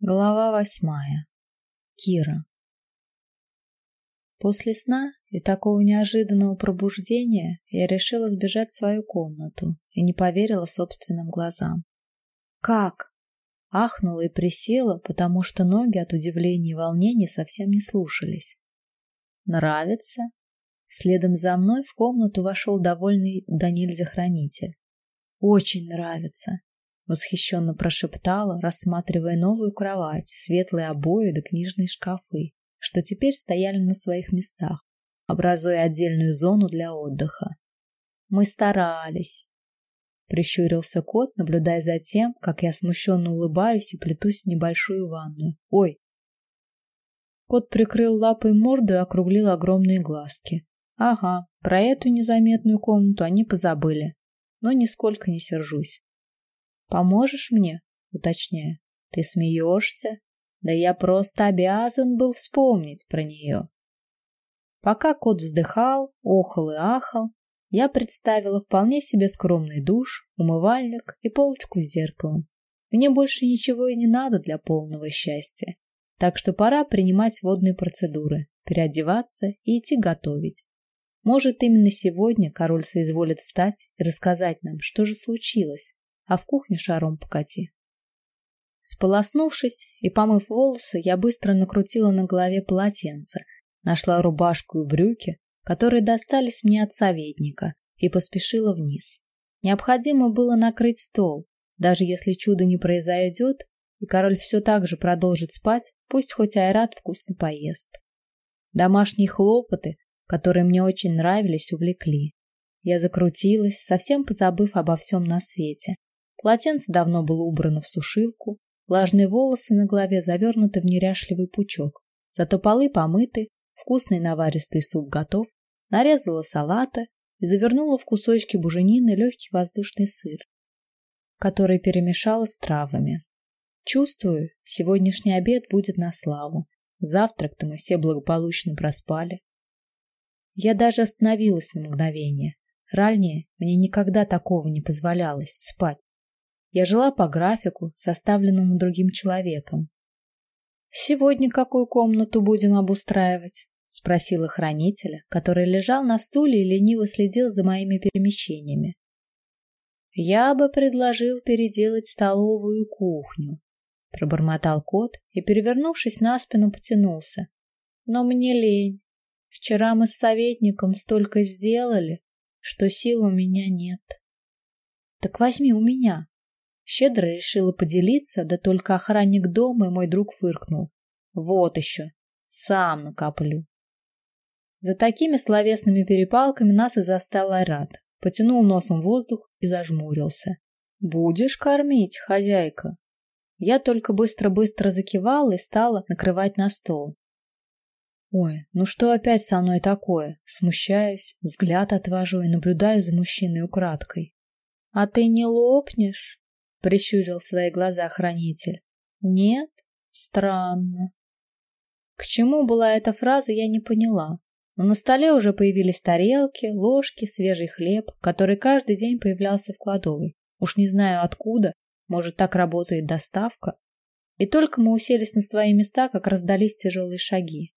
Глава восьмая. Кира. После сна и такого неожиданного пробуждения я решила сбежать в свою комнату и не поверила собственным глазам. Как? Ахнула и присела, потому что ноги от удивления и волнения совсем не слушались. Нравится? Следом за мной в комнату вошел довольный до нельзя. Очень нравится восхищенно прошептала, рассматривая новую кровать, светлые обои да книжные шкафы, что теперь стояли на своих местах, образуя отдельную зону для отдыха. Мы старались. Прищурился кот, наблюдая за тем, как я смущенно улыбаюсь и плетусь в небольшую ванную. Ой. Кот прикрыл лапой морду и округлил огромные глазки. Ага, про эту незаметную комнату они позабыли. Но нисколько не сержусь. Поможешь мне? Уточняю. Ты смеешься? Да я просто обязан был вспомнить про нее. Пока кот вздыхал, охал и ахал, я представила вполне себе скромный душ, умывальник и полочку с зеркалом. Мне больше ничего и не надо для полного счастья. Так что пора принимать водные процедуры, переодеваться и идти готовить. Может, именно сегодня король соизволит встать и рассказать нам, что же случилось а в кухне шаром покати. Сполоснувшись и помыв волосы, я быстро накрутила на голове полотенце, нашла рубашку и брюки, которые достались мне от советника, и поспешила вниз. Необходимо было накрыть стол, даже если чудо не произойдет, и король все так же продолжит спать, пусть хоть Айрат вкусно поест. Домашние хлопоты, которые мне очень нравились, увлекли. Я закрутилась, совсем позабыв обо всем на свете, Полотенце давно было убрано в сушилку, влажные волосы на голове завернуты в неряшливый пучок. Зато полы помыты, вкусный наваристый суп готов. Нарезала салата и завернула в кусочки буженины легкий воздушный сыр, который перемешала с травами. Чувствую, сегодняшний обед будет на славу. Завтрак-то мы все благополучно проспали. Я даже остановилась на мгновение. Ранее мне никогда такого не позволялось спать. Я жила по графику, составленному другим человеком. Сегодня какую комнату будем обустраивать? спросила хранителя, который лежал на стуле и лениво следил за моими перемещениями. Я бы предложил переделать столовую кухню, пробормотал кот и, перевернувшись на спину, потянулся. Но мне лень. Вчера мы с советником столько сделали, что сил у меня нет. Так возьми у меня, Щедро решила поделиться, да только охранник дома и мой друг фыркнул. Вот еще. Сам накоплю. За такими словесными перепалками нас и застал Айрат. Потянул носом воздух и зажмурился. «Будешь кормить, хозяйка?» Я только быстро-быстро закивала и стала накрывать на стол. Ой, ну что опять со мной такое? Смущаюсь, взгляд отвожу и наблюдаю за мужчиной украдкой. А ты не лопнешь? Прищурил свои глаза хранитель. Нет? Странно. К чему была эта фраза, я не поняла. Но на столе уже появились тарелки, ложки, свежий хлеб, который каждый день появлялся в кладовой. Уж не знаю откуда, может, так работает доставка. И только мы уселись на свои места, как раздались тяжелые шаги.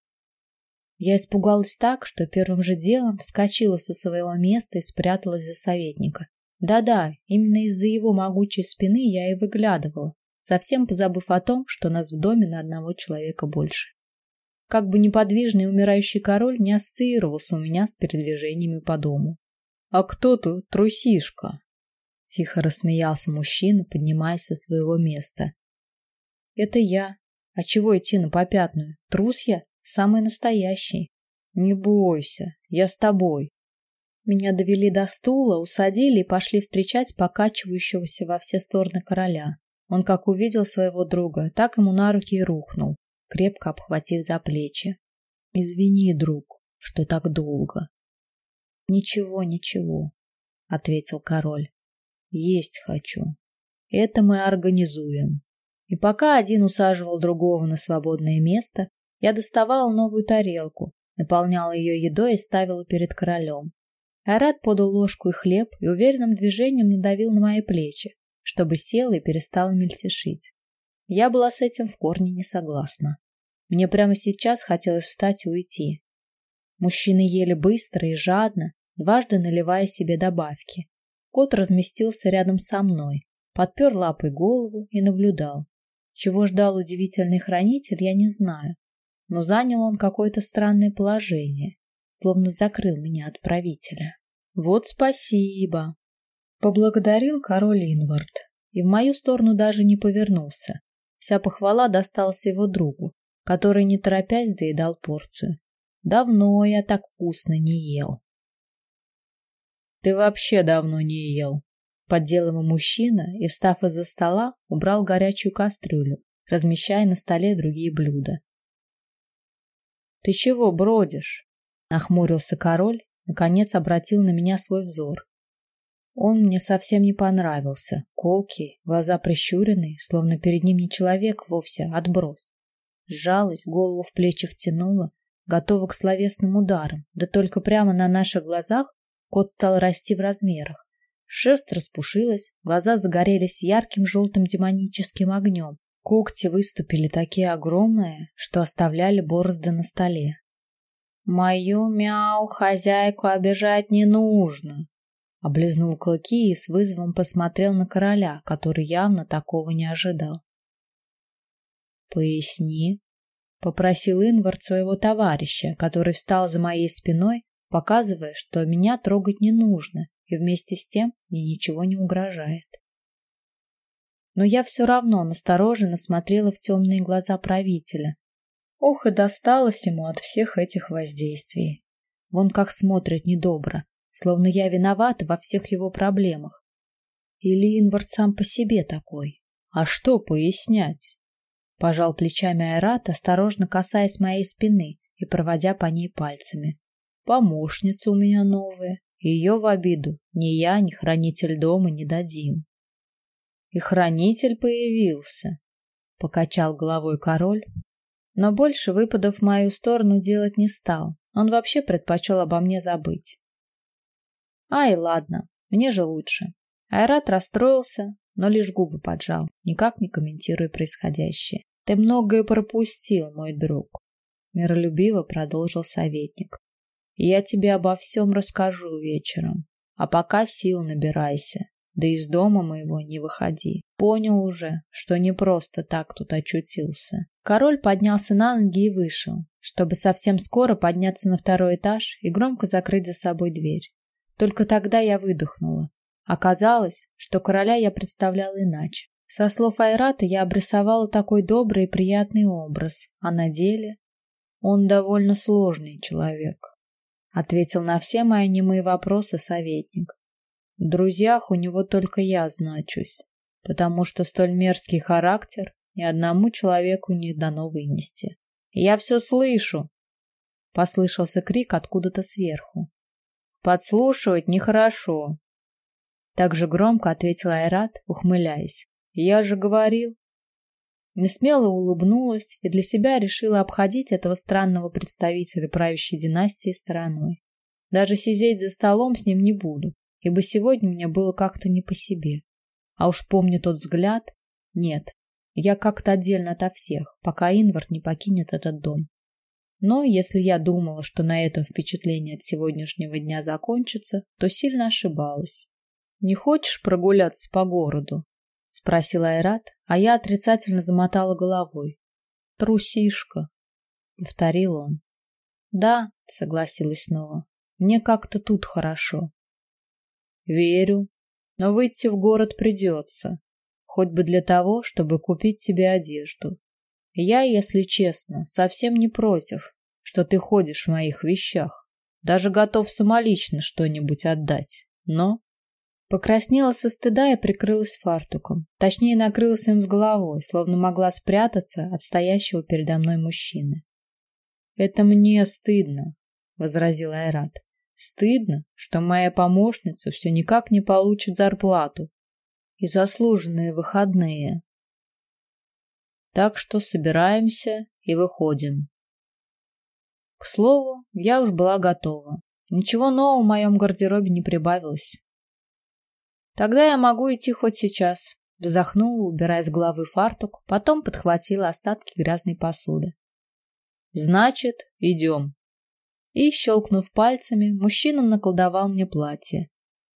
Я испугалась так, что первым же делом вскочила со своего места и спряталась за советника. Да-да, именно из-за его могучей спины я и выглядывала, совсем позабыв о том, что нас в доме на одного человека больше. Как бы неподвижный умирающий король не ассоциировался у меня с передвижениями по дому. А кто тут трусишка? Тихо рассмеялся мужчина, поднимаясь со своего места. Это я. А чего идти на попятную? Трус я, самый настоящий. Не бойся, я с тобой. Меня довели до стула, усадили и пошли встречать покачивающегося во все стороны короля. Он как увидел своего друга, так ему на руки и рухнул, крепко обхватив за плечи. Извини, друг, что так долго. Ничего, ничего, ответил король. Есть хочу. Это мы организуем. И пока один усаживал другого на свободное место, я доставала новую тарелку, наполняла ее едой и ставила перед королем. Арат подал ложку и хлеб и уверенным движением надавил на мои плечи, чтобы сел и перестал мельтешить. Я была с этим в корне не согласна. Мне прямо сейчас хотелось встать и уйти. Мужчины ели быстро и жадно, дважды наливая себе добавки. Кот разместился рядом со мной, подпер лапой голову и наблюдал. Чего ждал удивительный хранитель, я не знаю, но занял он какое-то странное положение, словно закрыл меня от правителя. Вот спасибо, поблагодарил король Инвард и в мою сторону даже не повернулся. Вся похвала досталась его другу, который не торопясь доедал порцию. Давно я так вкусно не ел. Ты вообще давно не ел, поддел его мужчина и, встав из-за стола, убрал горячую кастрюлю, размещая на столе другие блюда. Ты чего бродишь? Нахмурился король, наконец обратил на меня свой взор. Он мне совсем не понравился. Колкий, глаза прищуренные, словно перед ним не человек вовсе, отброс. Сжалась, голову в плечи втянула, готова к словесным ударам. Да только прямо на наших глазах кот стал расти в размерах. Шерсть распушилась, глаза загорелись ярким желтым демоническим огнем. Когти выступили такие огромные, что оставляли борозды на столе. Мою мяу хозяйку обижать не нужно. Облизнул клыки и с вызовом посмотрел на короля, который явно такого не ожидал. Поясни, попросил Инвард своего товарища, который встал за моей спиной, показывая, что меня трогать не нужно, и вместе с тем мне ничего не угрожает но я все равно настороженно смотрела в темные глаза правителя. Ох, и досталось ему от всех этих воздействий. Вон как смотрит недобро, словно я виновата во всех его проблемах. Или Инвард сам по себе такой? А что пояснять? Пожал плечами Айрат, осторожно касаясь моей спины и проводя по ней пальцами. Помощница у меня новая, ее в обиду ни я, ни хранитель дома не дадим. И хранитель появился, покачал головой король, но больше выпадов в мою сторону делать не стал. Он вообще предпочел обо мне забыть. Ай, ладно, мне же лучше. Айрат расстроился, но лишь губы поджал, никак не комментируя происходящее. Ты многое пропустил, мой друг, миролюбиво продолжил советник. Я тебе обо всем расскажу вечером, а пока сил набирайся. Да из дома моего не выходи. Понял уже, что не просто так тут очутился. Король поднялся на ноги и вышел, чтобы совсем скоро подняться на второй этаж и громко закрыть за собой дверь. Только тогда я выдохнула. Оказалось, что короля я представляла иначе. Со слов Айрата я обрисовала такой добрый и приятный образ, а на деле он довольно сложный человек, ответил на все мои немые вопросы советник. В друзьях у него только я значусь, потому что столь мерзкий характер ни одному человеку не дано вынести. Я все слышу. Послышался крик откуда-то сверху. Подслушивать нехорошо. Так же громко ответил Айрат, ухмыляясь. Я же говорил. Несмело улыбнулась и для себя решила обходить этого странного представителя правящей династии стороной. Даже сидеть за столом с ним не буду ибо сегодня мне было как-то не по себе. А уж помню тот взгляд. Нет, я как-то отдельно ото всех, пока Инвард не покинет этот дом. Но если я думала, что на этом впечатление от сегодняшнего дня закончится, то сильно ошибалась. Не хочешь прогуляться по городу? спросил Айрат, а я отрицательно замотала головой. Трусишка, повторил он. Да, согласилась снова. Мне как-то тут хорошо. Верю, но выйти в город придется, хоть бы для того, чтобы купить себе одежду. Я, если честно, совсем не против, что ты ходишь в моих вещах. Даже готов самолично что-нибудь отдать. Но покраснела со стыда и прикрылась фартуком. Точнее, накрылась им с головой, словно могла спрятаться от стоящего передо мной мужчины. Это мне стыдно, возразил Айрат. Стыдно, что моя помощница все никак не получит зарплату и заслуженные выходные. Так что собираемся и выходим. К слову, я уж была готова. Ничего нового в моем гардеробе не прибавилось. Тогда я могу идти хоть сейчас, Вздохнула, убирая с головы фартук, потом подхватила остатки грязной посуды. Значит, идем. И, щелкнув пальцами, мужчина наколдовал мне платье.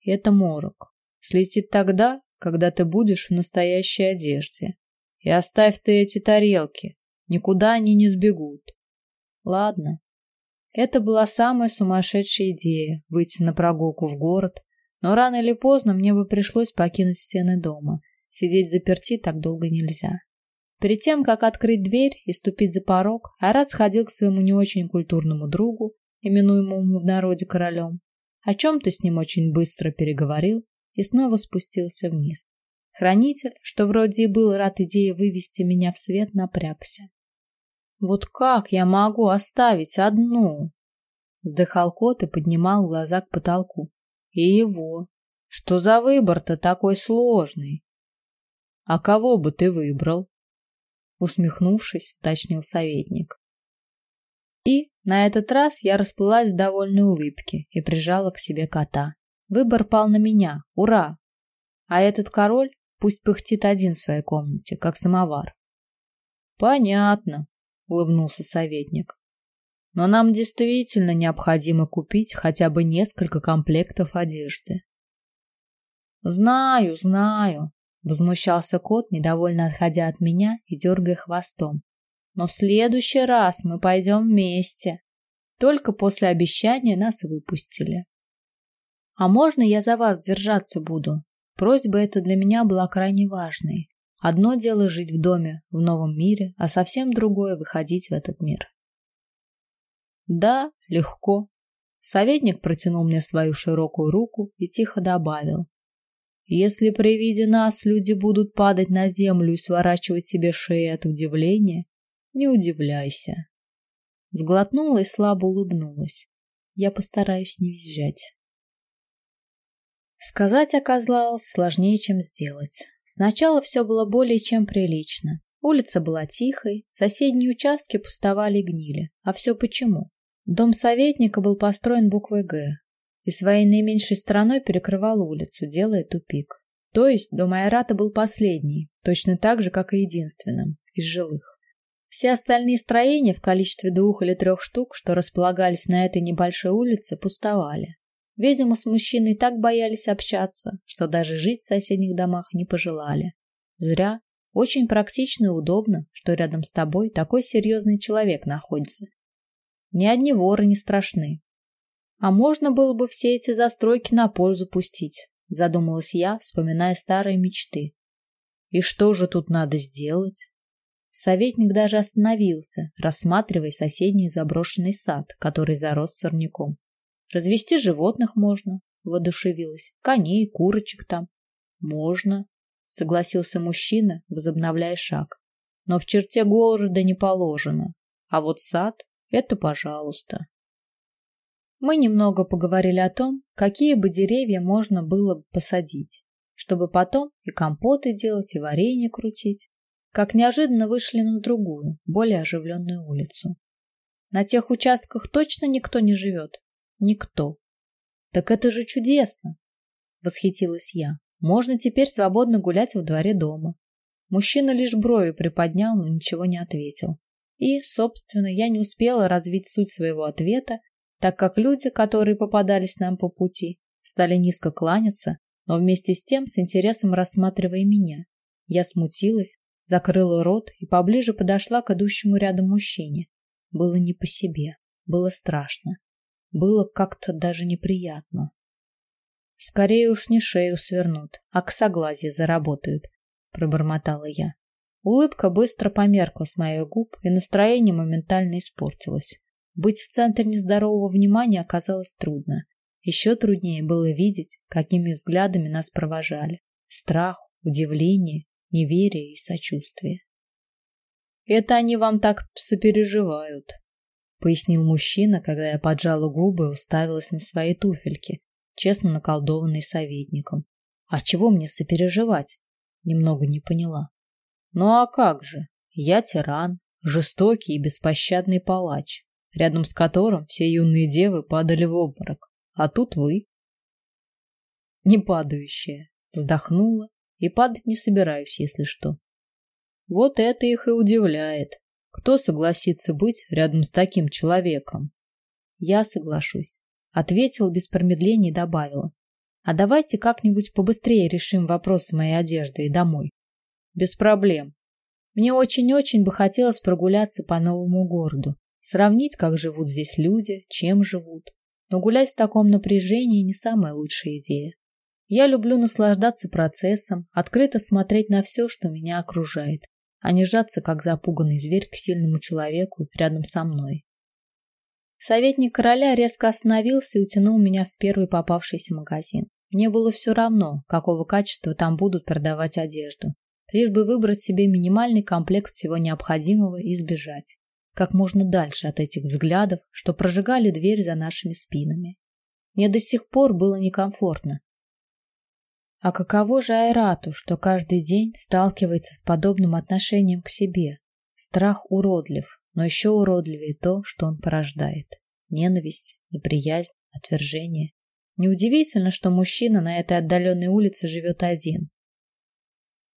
Это морок. Слетит тогда, когда ты будешь в настоящей одежде. И оставь ты эти тарелки. Никуда они не сбегут. Ладно. Это была самая сумасшедшая идея — выйти на прогулку в город, но рано или поздно мне бы пришлось покинуть стены дома. Сидеть заперти так долго нельзя. Перед тем, как открыть дверь и ступить за порог, Арат сходил к своему не очень культурному другу, именуемому в народе королем, о чем-то с ним очень быстро переговорил и снова спустился вниз. Хранитель, что вроде и был рад идее вывести меня в свет, напрягся. Вот как я могу оставить одну? Вздыхал кот и поднимал глаза к потолку. И его. Что за выбор-то такой сложный? А кого бы ты выбрал? Усмехнувшись, уточнил советник. И на этот раз я расплылась в довольной улыбке и прижала к себе кота. Выбор пал на меня. Ура! А этот король пусть пыхтит один в своей комнате, как самовар. Понятно, улыбнулся советник. Но нам действительно необходимо купить хотя бы несколько комплектов одежды. Знаю, знаю, возмущался кот, недовольно отходя от меня и дергая хвостом. Но в следующий раз мы пойдем вместе. Только после обещания нас выпустили. А можно я за вас держаться буду? Просьба эта для меня была крайне важной. Одно дело жить в доме в новом мире, а совсем другое выходить в этот мир. Да, легко. Советник протянул мне свою широкую руку и тихо добавил: если при виде нас люди будут падать на землю и сворачивать себе шеи от удивления, не удивляйся. Сглотнула и слабо улыбнулась. Я постараюсь не визжать. Сказать оказалось сложнее, чем сделать. Сначала все было более чем прилично. Улица была тихой, соседние участки пустовали и гнили. А все почему? Дом советника был построен буквой «Г», и своей наименьшей стороной перекрывал улицу, делая тупик. То есть дом Айрата был последний, точно так же, как и единственным, из жилых. Все остальные строения в количестве двух или трех штук, что располагались на этой небольшой улице, пустовали. Видимо, с мужчиной так боялись общаться, что даже жить в соседних домах не пожелали. Зря. Очень практично и удобно, что рядом с тобой такой серьезный человек находится. Ни одни воры не страшны. А можно было бы все эти застройки на пользу пустить, задумалась я, вспоминая старые мечты. И что же тут надо сделать? Советник даже остановился, рассматривая соседний заброшенный сад, который зарос сорняком. Развести животных можно, воодушевилась. Коней, курочек там. Можно, согласился мужчина, возобновляя шаг. Но в черте города не положено. А вот сад — это пожалуйста. Мы немного поговорили о том, какие бы деревья можно было бы посадить, чтобы потом и компоты делать, и варенье крутить как неожиданно вышли на другую, более оживленную улицу. На тех участках точно никто не живет. Никто. Так это же чудесно! Восхитилась я. Можно теперь свободно гулять во дворе дома. Мужчина лишь брови приподнял, но ничего не ответил. И, собственно, я не успела развить суть своего ответа, так как люди, которые попадались нам по пути, стали низко кланяться, но вместе с тем с интересом рассматривая меня. Я смутилась, закрыла рот и поближе подошла к идущему рядом мужчине. Было не по себе, было страшно, было как-то даже неприятно. Скорее уж не шею свернут, а к согласию заработают, пробормотала я. Улыбка быстро померкла с моих губ, и настроение моментально испортилось. Быть в центре нездорового внимания оказалось трудно. Еще труднее было видеть, какими взглядами нас провожали. Страх, удивление неверие и сочувствие. Это они вам так сопереживают, пояснил мужчина, когда я поджала губы и уставилась на свои туфельки, честно наколдованные советником. А чего мне сопереживать? Немного не поняла. Ну а как же? Я тиран, жестокий и беспощадный палач, рядом с которым все юные девы падали в обморок. А тут вы. Не падающая, вздохнула и падать не собираюсь, если что. Вот это их и удивляет. Кто согласится быть рядом с таким человеком? Я соглашусь. Ответила без промедления и добавила. А давайте как-нибудь побыстрее решим вопросы моей одежды и домой. Без проблем. Мне очень-очень бы хотелось прогуляться по новому городу, сравнить, как живут здесь люди, чем живут. Но гулять в таком напряжении не самая лучшая идея. Я люблю наслаждаться процессом, открыто смотреть на все, что меня окружает, а не сжаться, как запуганный зверь, к сильному человеку рядом со мной. Советник короля резко остановился и утянул меня в первый попавшийся магазин. Мне было все равно, какого качества там будут продавать одежду, лишь бы выбрать себе минимальный комплект всего необходимого и сбежать как можно дальше от этих взглядов, что прожигали дверь за нашими спинами. Мне до сих пор было некомфортно. А каково же Айрату, что каждый день сталкивается с подобным отношением к себе? Страх уродлив, но еще уродливее то, что он порождает. Ненависть, неприязнь, отвержение. Неудивительно, что мужчина на этой отдаленной улице живет один.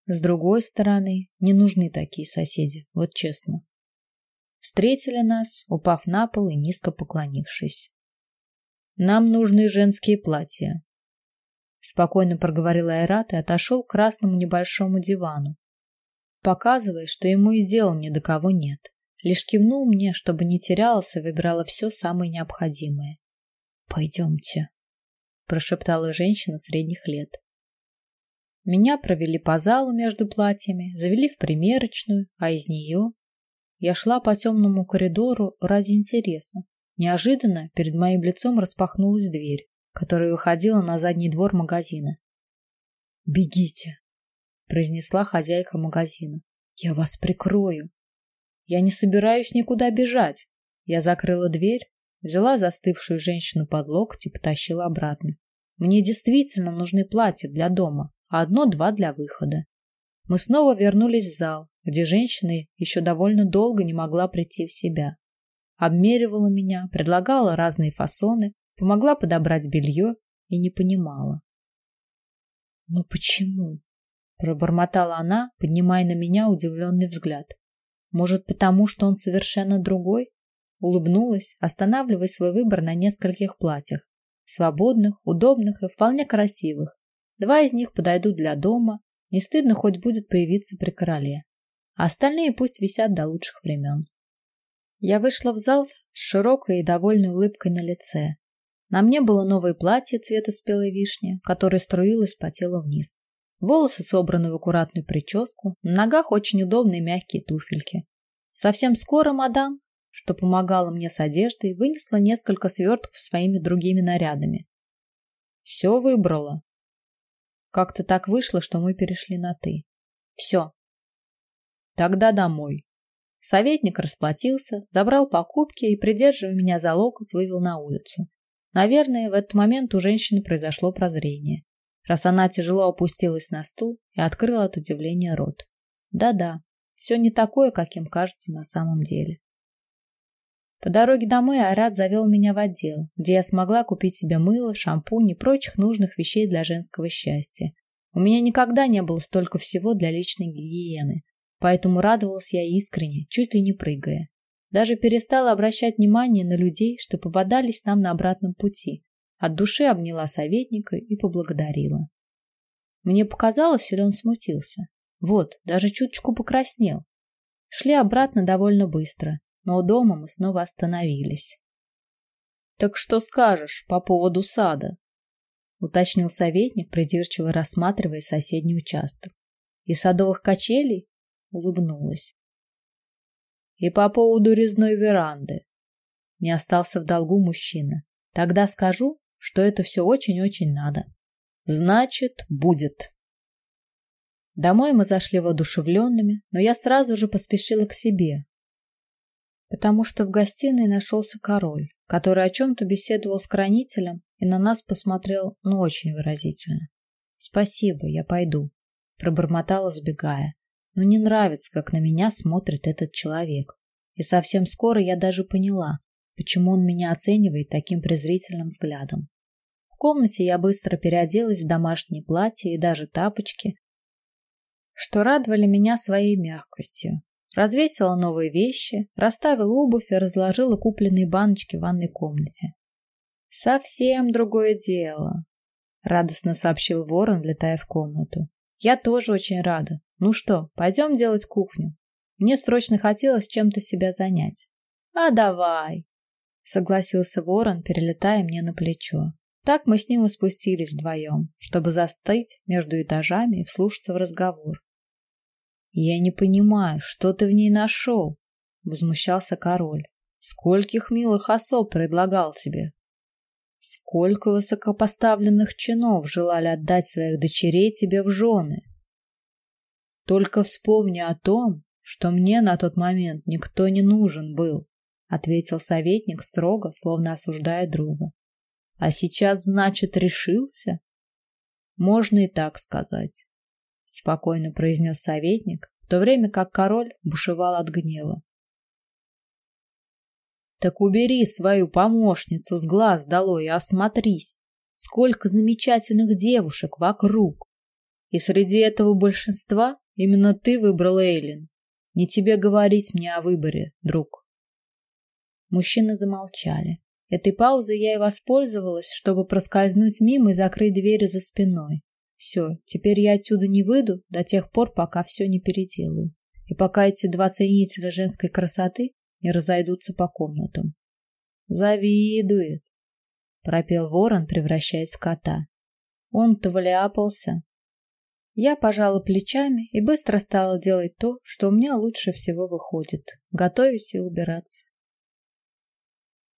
С другой стороны, не нужны такие соседи, вот честно. Встретили нас, упав на пол и низко поклонившись. «Нам нужны женские платья», — спокойно проговорил Айрат и отошел к красному небольшому дивану, показывая, что ему и дела ни до кого нет. Лишь кивнул мне, чтобы не терялась и выбирала все самое необходимое. «Пойдемте», — прошептала женщина средних лет. Меня провели по залу между платьями, завели в примерочную, а из нее я шла по темному коридору ради интереса. Неожиданно перед моим лицом распахнулась дверь, которая выходила на задний двор магазина. «Бегите!» — произнесла хозяйка магазина. «Я вас прикрою!» «Я не собираюсь никуда бежать!» Я закрыла дверь, взяла застывшую женщину под локоть и потащила обратно. «Мне действительно нужны платья для дома, а одно-два для выхода». Мы снова вернулись в зал, где женщина еще довольно долго не могла прийти в себя. Обмеривала меня, предлагала разные фасоны, помогла подобрать белье и не понимала. «Но почему?» – пробормотала она, поднимая на меня удивленный взгляд. «Может, потому что он совершенно другой?» Улыбнулась, останавливая свой выбор на нескольких платьях. Свободных, удобных и вполне красивых. Два из них подойдут для дома, не стыдно хоть будет появиться при короле а остальные пусть висят до лучших времен. Я вышла в зал с широкой и довольной улыбкой на лице. На мне было новое платье цвета спелой вишни, которое струилось по телу вниз. Волосы собраны в аккуратную прическу, на ногах очень удобные мягкие туфельки. Совсем скоро мадам, что помогала мне с одеждой, вынесла несколько свертков своими другими нарядами. Все выбрала. Как-то так вышло, что мы перешли на «ты». Все, Тогда домой. Советник расплатился, забрал покупки и, придерживая меня за локоть, вывел на улицу. Наверное, в этот момент у женщины произошло прозрение, раз она тяжело опустилась на стул и открыла от удивления рот. Да-да, все не такое, каким кажется на самом деле. По дороге домой Айрат завел меня в отдел, где я смогла купить себе мыло, шампунь и прочих нужных вещей для женского счастья. У меня никогда не было столько всего для личной гигиены, Поэтому радовалась я искренне, чуть ли не прыгая. Даже перестала обращать внимание на людей, что попадались нам на обратном пути. От души обняла советника и поблагодарила. Мне показалось, или он смутился. Вот, даже чуточку покраснел. Шли обратно довольно быстро, но у дома мы снова остановились. «Так что скажешь по поводу сада?» — уточнил советник, придирчиво рассматривая соседний участок. «И садовых качелей? улыбнулась. И по поводу резной веранды. Не остался в долгу мужчина. Тогда скажу, что это все очень-очень надо. Значит, будет. Домой мы зашли воодушевленными, но я сразу же поспешила к себе, потому что в гостиной нашелся король, который о чем-то беседовал с хранителем и на нас посмотрел, ну, очень выразительно. «Спасибо, я пойду», — пробормотала, сбегая но не нравится, как на меня смотрит этот человек. И совсем скоро я даже поняла, почему он меня оценивает таким презрительным взглядом. В комнате я быстро переоделась в домашнее платье и даже тапочки, что радовали меня своей мягкостью. Развесила новые вещи, расставила обувь и разложила купленные баночки в ванной комнате. Совсем другое дело, радостно сообщил Ворон, влетая в комнату. Я тоже очень рада. Ну что, пойдем делать кухню? Мне срочно хотелось чем-то себя занять. А давай, согласился Ворон, перелетая мне на плечо. Так мы с ним и спустились вдвоем, чтобы застыть между этажами и вслушаться в разговор. Я не понимаю, что ты в ней нашел? возмущался король. Скольких милых особ предлагал тебе? Сколько высокопоставленных чинов желали отдать своих дочерей тебе в жены? Только вспомни о том, что мне на тот момент никто не нужен был, ответил советник строго, словно осуждая друга. А сейчас, значит, решился? Можно и так сказать, спокойно произнес советник, в то время как король бушевал от гнева. Так убери свою помощницу с глаз долой и осмотрись. Сколько замечательных девушек вокруг. И среди этого большинства именно ты выбрал Эйлин. Не тебе говорить мне о выборе, друг. Мужчины замолчали. Этой паузой я и воспользовалась, чтобы проскользнуть мимо и закрыть двери за спиной. Все, теперь я отсюда не выйду до тех пор, пока все не переделаю. И пока эти два ценителя женской красоты и разойдутся по комнатам. Завидует, пропел ворон, превращаясь в кота. Он-то вляпался. Я пожала плечами и быстро стала делать то, что у меня лучше всего выходит: готовить и убираться.